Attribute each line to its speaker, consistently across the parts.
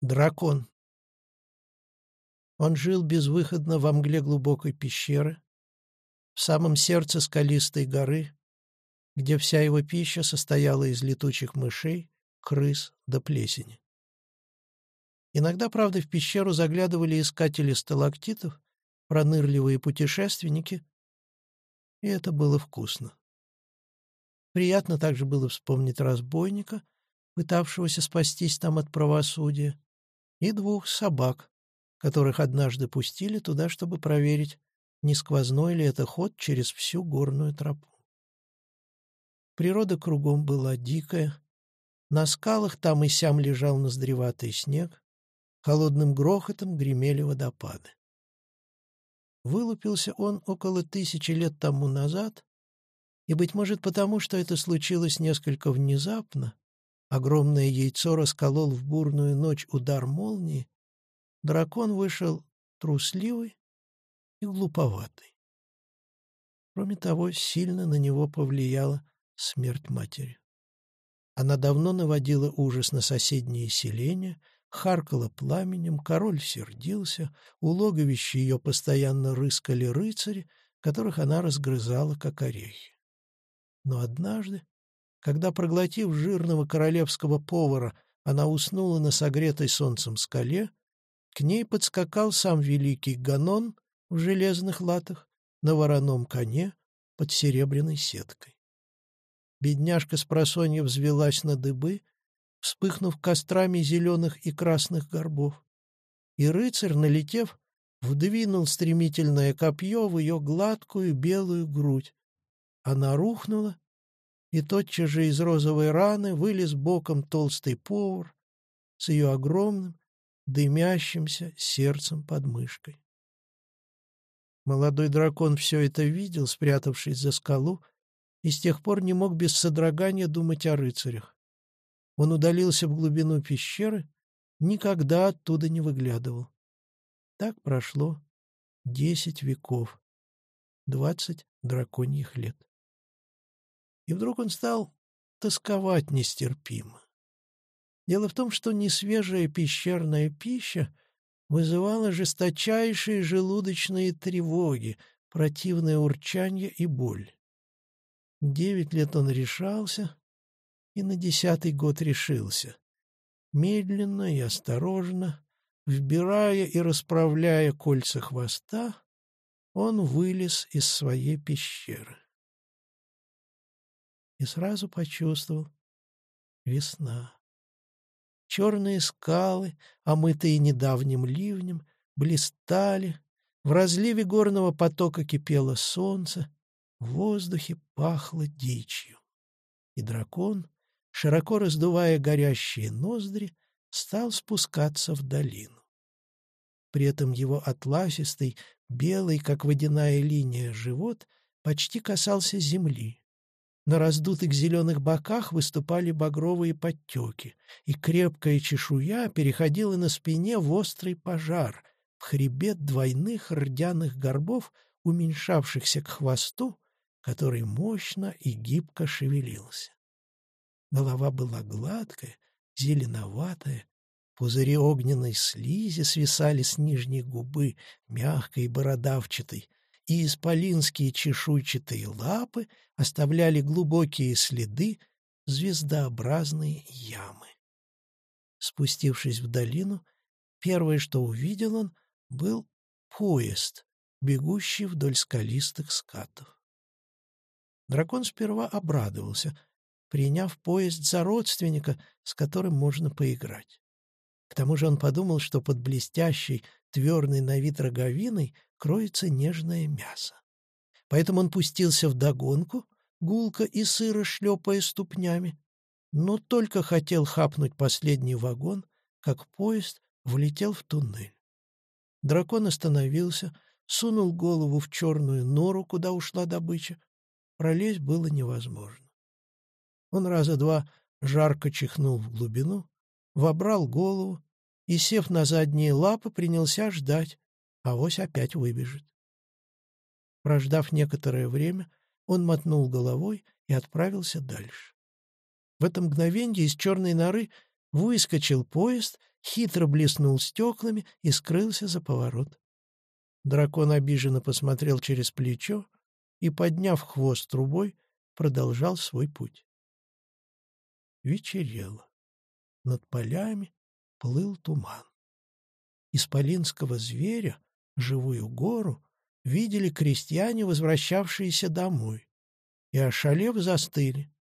Speaker 1: Дракон. Он жил безвыходно во мгле глубокой пещеры, в самом сердце скалистой горы, где вся его пища состояла из летучих мышей, крыс да плесени. Иногда, правда, в пещеру заглядывали искатели сталактитов, пронырливые путешественники, и это было вкусно. Приятно также было вспомнить разбойника, пытавшегося спастись там от правосудия, и двух собак, которых однажды пустили туда, чтобы проверить, не сквозной ли это ход через всю горную тропу. Природа кругом была дикая. На скалах там и сям лежал наздреватый снег, холодным грохотом гремели водопады. Вылупился он около тысячи лет тому назад, и, быть может, потому, что это случилось несколько внезапно, огромное яйцо расколол в бурную ночь удар молнии, дракон вышел трусливый и глуповатый. Кроме того, сильно на него повлияла смерть матери. Она давно наводила ужас на соседние селения, харкала пламенем, король сердился, у логовища ее постоянно рыскали рыцари, которых она разгрызала, как орехи. Но однажды когда, проглотив жирного королевского повара, она уснула на согретой солнцем скале, к ней подскакал сам великий Ганон в железных латах на вороном коне под серебряной сеткой. Бедняжка с просонья взвелась на дыбы, вспыхнув кострами зеленых и красных горбов. И рыцарь, налетев, вдвинул стремительное копье в ее гладкую белую грудь. Она рухнула и тотчас же из розовой раны вылез боком толстый повар с ее огромным, дымящимся сердцем под мышкой. Молодой дракон все это видел, спрятавшись за скалу, и с тех пор не мог без содрогания думать о рыцарях. Он удалился в глубину пещеры, никогда оттуда не выглядывал. Так прошло десять веков, двадцать драконьих лет. И вдруг он стал тосковать нестерпимо. Дело в том, что несвежая пещерная пища вызывала жесточайшие желудочные тревоги, противное урчанье и боль. Девять лет он решался, и на десятый год решился. Медленно и осторожно, вбирая и расправляя кольца хвоста, он вылез из своей пещеры и сразу почувствовал — весна. Черные скалы, омытые недавним ливнем, блистали, в разливе горного потока кипело солнце, в воздухе пахло дичью. И дракон, широко раздувая горящие ноздри, стал спускаться в долину. При этом его атласистый, белый, как водяная линия, живот почти касался земли. На раздутых зеленых боках выступали багровые подтеки, и крепкая чешуя переходила на спине в острый пожар, в хребет двойных рдяных горбов, уменьшавшихся к хвосту, который мощно и гибко шевелился. Голова была гладкая, зеленоватая, пузыри огненной слизи свисали с нижней губы, мягкой и бородавчатой, и исполинские чешуйчатые лапы оставляли глубокие следы, звездообразные ямы. Спустившись в долину, первое, что увидел он, был поезд, бегущий вдоль скалистых скатов. Дракон сперва обрадовался, приняв поезд за родственника, с которым можно поиграть. К тому же он подумал, что под блестящей, твердой на вид роговиной кроется нежное мясо. Поэтому он пустился в догонку, гулко и сыро шлепая ступнями, но только хотел хапнуть последний вагон, как поезд влетел в туннель. Дракон остановился, сунул голову в черную нору, куда ушла добыча. Пролезть было невозможно. Он раза два жарко чихнул в глубину, вобрал голову и, сев на задние лапы, принялся ждать, а авось опять выбежит. Прождав некоторое время, он мотнул головой и отправился дальше. В это мгновенье из черной норы Выскочил поезд, хитро блеснул стеклами и скрылся за поворот. Дракон обиженно посмотрел через плечо и, подняв хвост трубой, продолжал свой путь. Вечерело. Над полями плыл туман. Исполинского зверя, живую гору, видели крестьяне, возвращавшиеся домой, и, ошалев, застыли.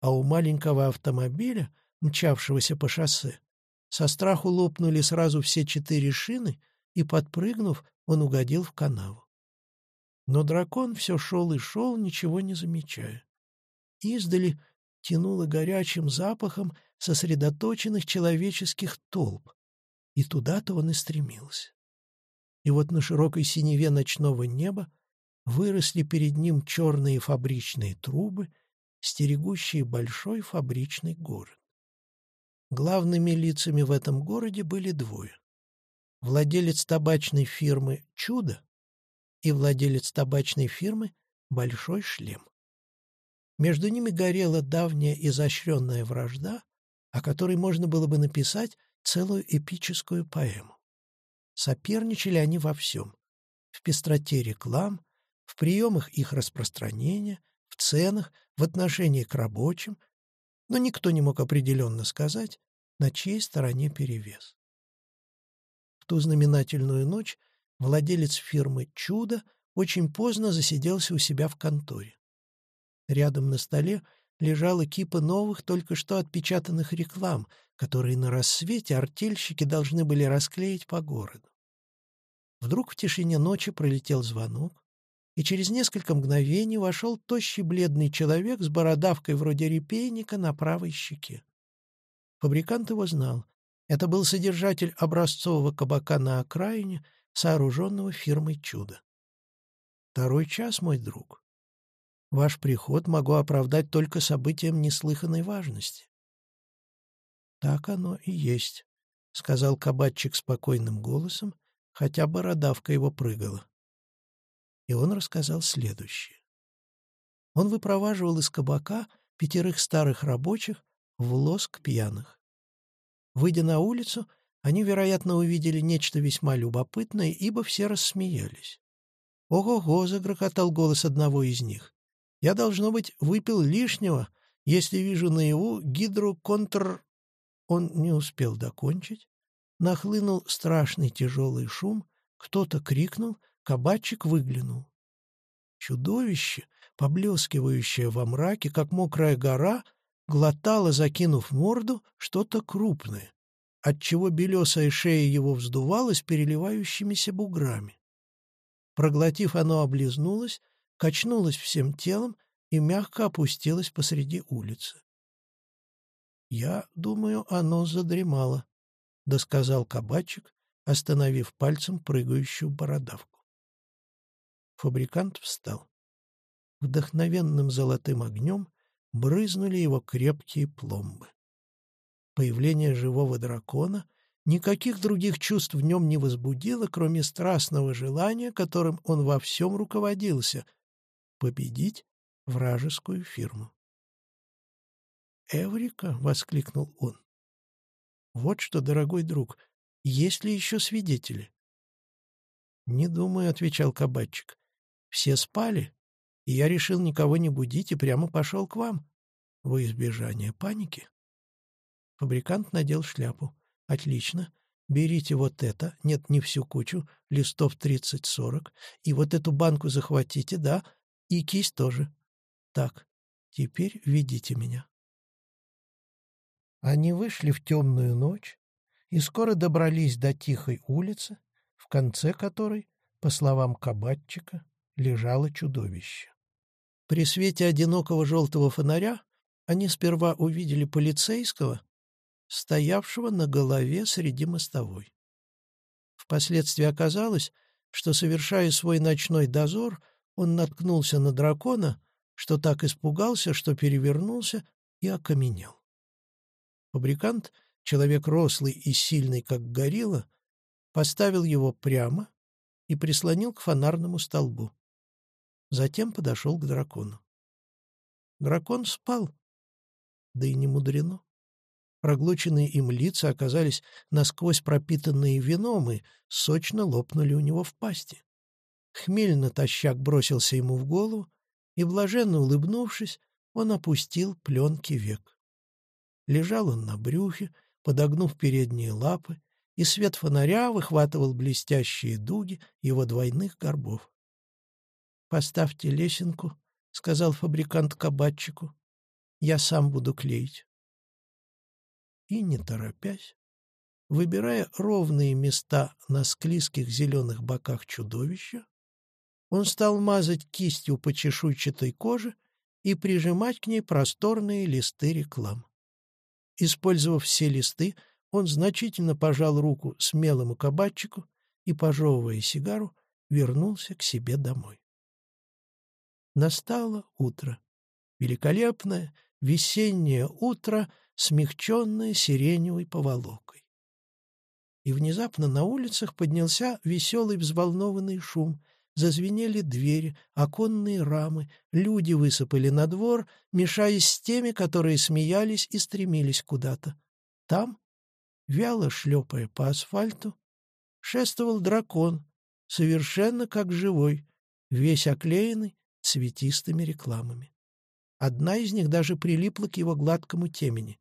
Speaker 1: А у маленького автомобиля, мчавшегося по шоссе, со страху лопнули сразу все четыре шины, и, подпрыгнув, он угодил в канаву. Но дракон все шел и шел, ничего не замечая. Издали тянуло горячим запахом сосредоточенных человеческих толп, и туда-то он и стремился. И вот на широкой синеве ночного неба выросли перед ним черные фабричные трубы, стерегущие большой фабричный город. Главными лицами в этом городе были двое. Владелец табачной фирмы «Чудо» и владелец табачной фирмы «Большой шлем». Между ними горела давняя изощренная вражда, о которой можно было бы написать целую эпическую поэму. Соперничали они во всем. В пестроте реклам, в приемах их распространения, в ценах, в отношении к рабочим, но никто не мог определенно сказать, на чьей стороне перевес. В ту знаменательную ночь владелец фирмы «Чудо» очень поздно засиделся у себя в конторе. Рядом на столе лежала кипа новых, только что отпечатанных реклам, которые на рассвете артельщики должны были расклеить по городу. Вдруг в тишине ночи пролетел звонок, и через несколько мгновений вошел тощий бледный человек с бородавкой вроде репейника на правой щеке. Фабрикант его знал. Это был содержатель образцового кабака на окраине, сооруженного фирмой «Чудо». «Второй час, мой друг. Ваш приход могу оправдать только событием неслыханной важности». «Так оно и есть», — сказал кабачик спокойным голосом, хотя бородавка его прыгала. И он рассказал следующее. Он выпроваживал из кабака пятерых старых рабочих в лоск пьяных. Выйдя на улицу, они, вероятно, увидели нечто весьма любопытное, ибо все рассмеялись. «Ого-го!» — загрохотал голос одного из них. «Я, должно быть, выпил лишнего, если вижу наяву гидроконтр...» Он не успел докончить. Нахлынул страшный тяжелый шум, кто-то крикнул, кабачик выглянул. Чудовище, поблескивающее во мраке, как мокрая гора, глотало, закинув морду, что-то крупное отчего белесая шея его вздувалась переливающимися буграми. Проглотив, оно облизнулось, качнулось всем телом и мягко опустилось посреди улицы. «Я думаю, оно задремало», — досказал кабачик, остановив пальцем прыгающую бородавку. Фабрикант встал. Вдохновенным золотым огнем брызнули его крепкие пломбы. Появление живого дракона никаких других чувств в нем не возбудило, кроме страстного желания, которым он во всем руководился — победить вражескую фирму. «Эврика!» — воскликнул он. «Вот что, дорогой друг, есть ли еще свидетели?» «Не думаю», — отвечал кабачик. «Все спали, и я решил никого не будить и прямо пошел к вам во избежание паники». Фабрикант надел шляпу. «Отлично. Берите вот это, нет, не всю кучу, листов тридцать-сорок, и вот эту банку захватите, да, и кисть тоже. Так, теперь ведите меня». Они вышли в темную ночь и скоро добрались до тихой улицы, в конце которой, по словам кабатчика, лежало чудовище. При свете одинокого желтого фонаря они сперва увидели полицейского, стоявшего на голове среди мостовой. Впоследствии оказалось, что, совершая свой ночной дозор, он наткнулся на дракона, что так испугался, что перевернулся и окаменел. Фабрикант, человек рослый и сильный, как горилла, поставил его прямо и прислонил к фонарному столбу. Затем подошел к дракону. Дракон спал, да и не мудрено. Проглоченные им лица оказались насквозь пропитанные вином и сочно лопнули у него в пасти. Хмель натощак бросился ему в голову, и, блаженно улыбнувшись, он опустил пленки век. Лежал он на брюхе, подогнув передние лапы, и свет фонаря выхватывал блестящие дуги его двойных горбов. «Поставьте лесенку», — сказал фабрикант кабачику. «Я сам буду клеить». И, не торопясь, выбирая ровные места на склизких зеленых боках чудовища, он стал мазать кистью по чешуйчатой коже и прижимать к ней просторные листы реклам. Использовав все листы, он значительно пожал руку смелому кабачику и, пожевывая сигару, вернулся к себе домой. Настало утро. Великолепное весеннее утро, смягченное сиреневой поволокой. И внезапно на улицах поднялся веселый взволнованный шум — Зазвенели двери, оконные рамы, люди высыпали на двор, мешаясь с теми, которые смеялись и стремились куда-то. Там, вяло шлепая по асфальту, шествовал дракон, совершенно как живой, весь оклеенный цветистыми рекламами. Одна из них даже прилипла к его гладкому темени.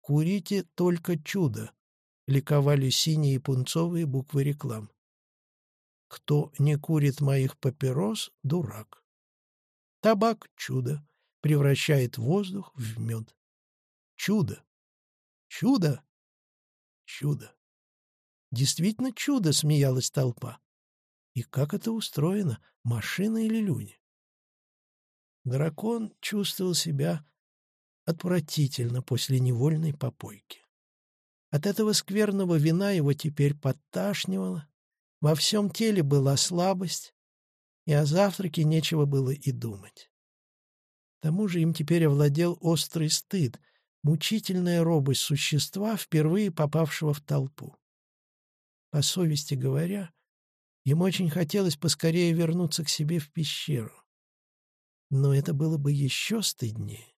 Speaker 1: «Курите только чудо», — ликовали синие пунцовые буквы реклам. Кто не курит моих папирос — дурак. Табак — чудо, превращает воздух в мед. Чудо! Чудо! Чудо! Действительно чудо, смеялась толпа. И как это устроено, машина или люди? Дракон чувствовал себя отвратительно после невольной попойки. От этого скверного вина его теперь подташнивало, во всем теле была слабость, и о завтраке нечего было и думать. К тому же им теперь овладел острый стыд, мучительная робость существа, впервые попавшего в толпу. По совести говоря, ему очень хотелось поскорее вернуться к себе в пещеру. Но это было бы еще стыднее,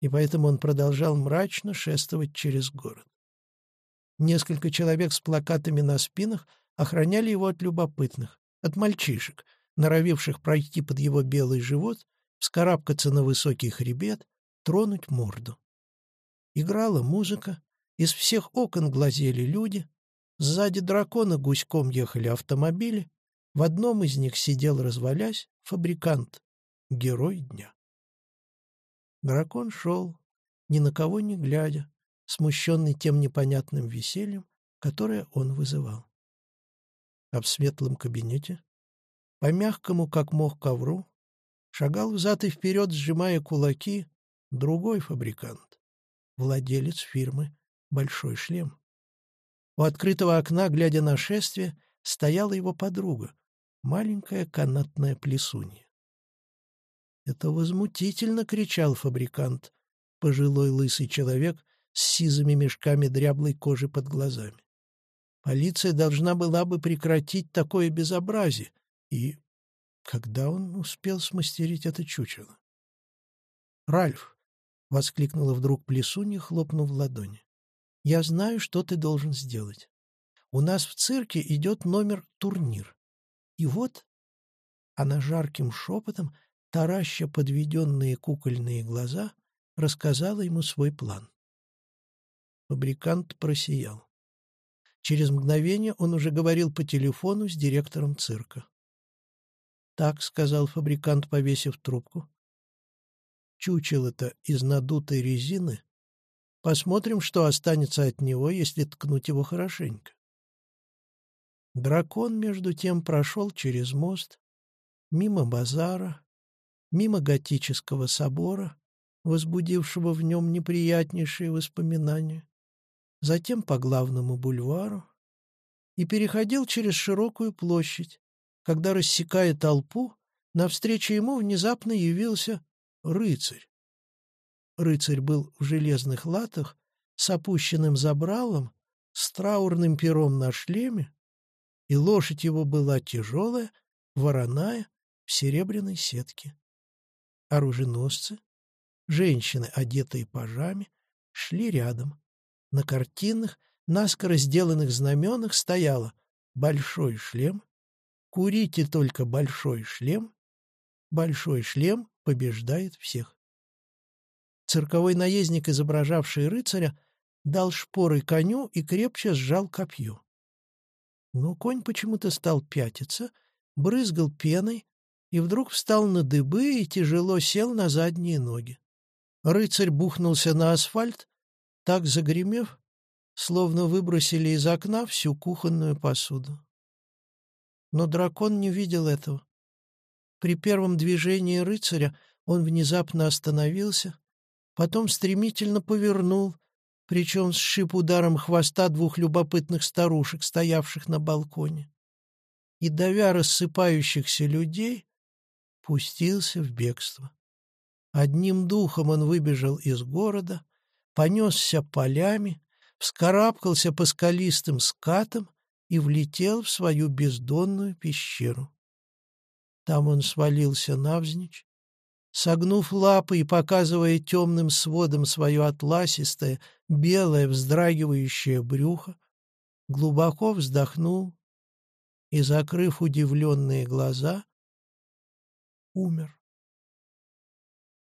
Speaker 1: и поэтому он продолжал мрачно шествовать через город. Несколько человек с плакатами на спинах — охраняли его от любопытных, от мальчишек, норовивших пройти под его белый живот, вскарабкаться на высокий хребет, тронуть морду. Играла музыка, из всех окон глазели люди, сзади дракона гуськом ехали автомобили, в одном из них сидел, развалясь, фабрикант, герой дня. Дракон шел, ни на кого не глядя, смущенный тем непонятным весельем, которое он вызывал а в светлом кабинете, по мягкому, как мох, ковру, шагал взад и вперед, сжимая кулаки, другой фабрикант, владелец фирмы «Большой шлем». У открытого окна, глядя на шествие, стояла его подруга, маленькая канатная плесунья. «Это возмутительно!» — кричал фабрикант, пожилой лысый человек с сизыми мешками дряблой кожи под глазами. Полиция должна была бы прекратить такое безобразие. И когда он успел смастерить это чучело? «Ральф!» — воскликнула вдруг Плесунья, хлопнув в ладони. «Я знаю, что ты должен сделать. У нас в цирке идет номер «Турнир». И вот...» Она жарким шепотом, тараща подведенные кукольные глаза, рассказала ему свой план. Фабрикант просиял. Через мгновение он уже говорил по телефону с директором цирка. «Так», — сказал фабрикант, повесив трубку. «Чучело-то из надутой резины. Посмотрим, что останется от него, если ткнуть его хорошенько». Дракон, между тем, прошел через мост, мимо базара, мимо готического собора, возбудившего в нем неприятнейшие воспоминания, затем по главному бульвару и переходил через широкую площадь, когда, рассекая толпу, навстречу ему внезапно явился рыцарь. Рыцарь был в железных латах, с опущенным забралом, с траурным пером на шлеме, и лошадь его была тяжелая, вороная, в серебряной сетке. Оруженосцы, женщины, одетые пажами, шли рядом. На картинах, наскоро сделанных знаменах стояло «Большой шлем», «Курите только большой шлем», «Большой шлем побеждает всех». Цирковой наездник, изображавший рыцаря, дал шпоры коню и крепче сжал копье. Но конь почему-то стал пятиться, брызгал пеной и вдруг встал на дыбы и тяжело сел на задние ноги. Рыцарь бухнулся на асфальт, так загремев, словно выбросили из окна всю кухонную посуду. Но дракон не видел этого. При первом движении рыцаря он внезапно остановился, потом стремительно повернул, причем сшиб ударом хвоста двух любопытных старушек, стоявших на балконе. И, давя рассыпающихся людей, пустился в бегство. Одним духом он выбежал из города, понесся полями, вскарабкался по скалистым скатам и влетел в свою бездонную пещеру. Там он свалился навзничь, согнув лапы и показывая темным сводом свое атласистое, белое, вздрагивающее брюхо, глубоко вздохнул и, закрыв удивленные глаза, умер.